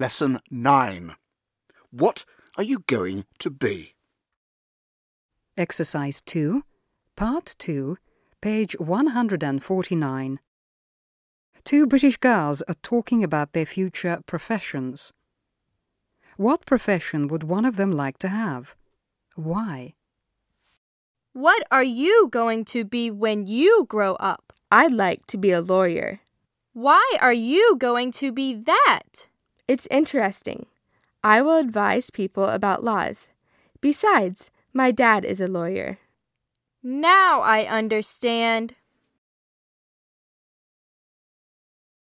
Lesson 9. What are you going to be? Exercise 2, Part 2, page 149. Two British girls are talking about their future professions. What profession would one of them like to have? Why? What are you going to be when you grow up? I'd like to be a lawyer. Why are you going to be that? It's interesting. I will advise people about laws. Besides, my dad is a lawyer. Now I understand.